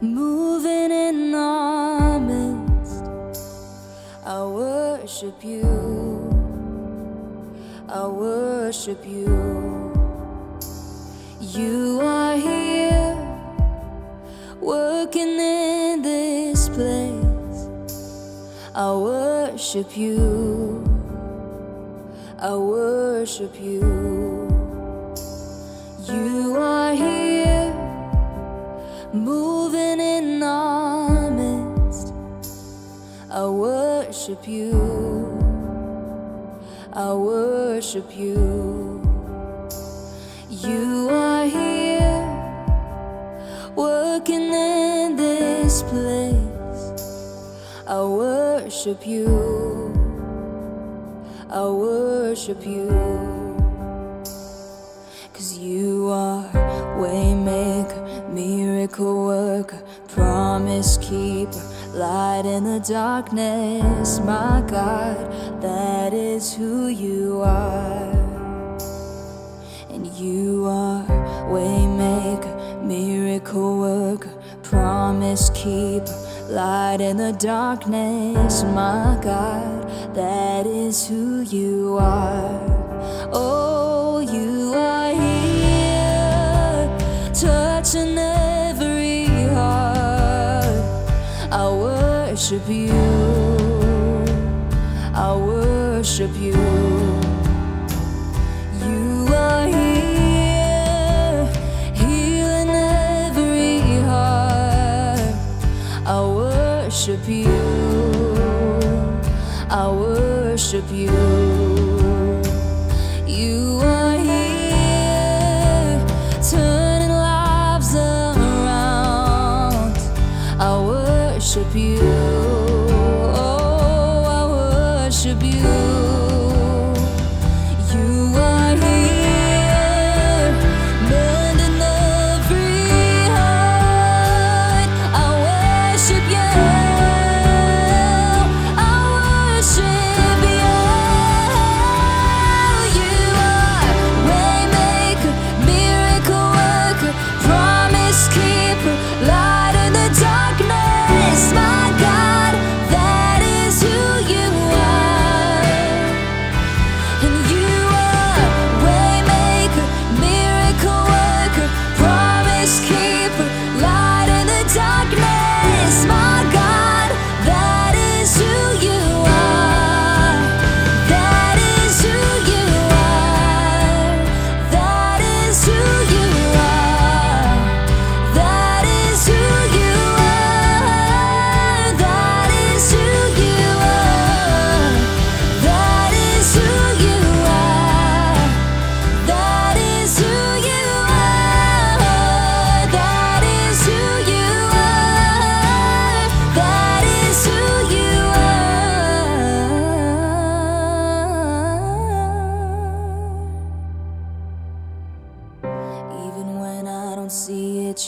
moving in our midst. I worship you. I worship you. You are here, working in this place. I worship you. I worship you. Worship you. You are here, working in this place. I worship you. I worship you. Cause you are waymaker, miracle worker, promise keeper, light in the darkness, my God, that is who you are. And you are waymaker, miracle worker, promise keeper, light in the darkness, my God, that is who you are. Oh, you are here, touching every worship you. I worship you.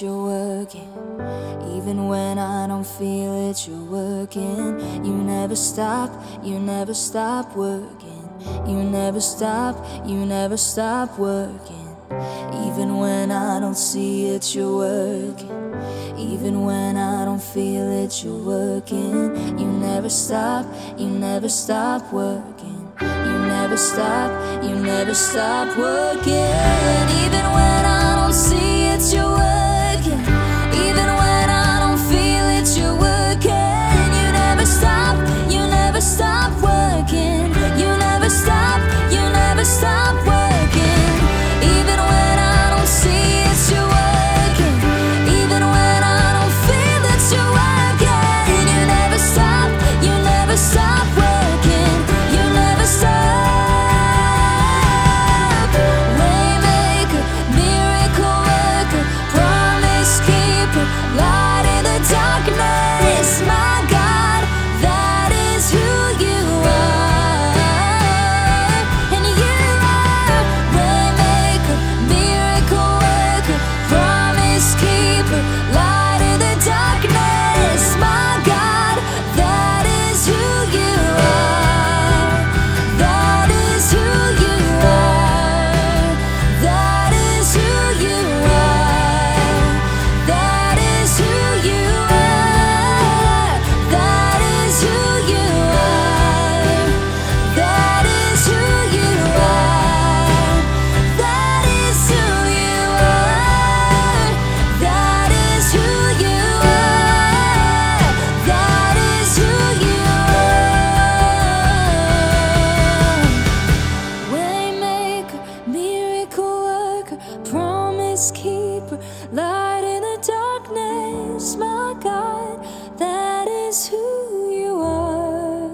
You're working. Even when I don't feel it, you're working. You never stop, you never stop working. You never stop, you never stop working. Even when I don't see it, you're working. Even when I don't feel it, you're working. You never stop, you never stop working. You never stop, you never stop working. Even when I don't see it, you're My God, that is who you are.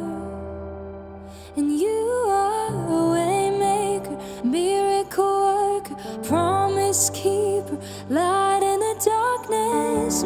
And you are a waymaker, miracle worker, promise keeper, light in the darkness,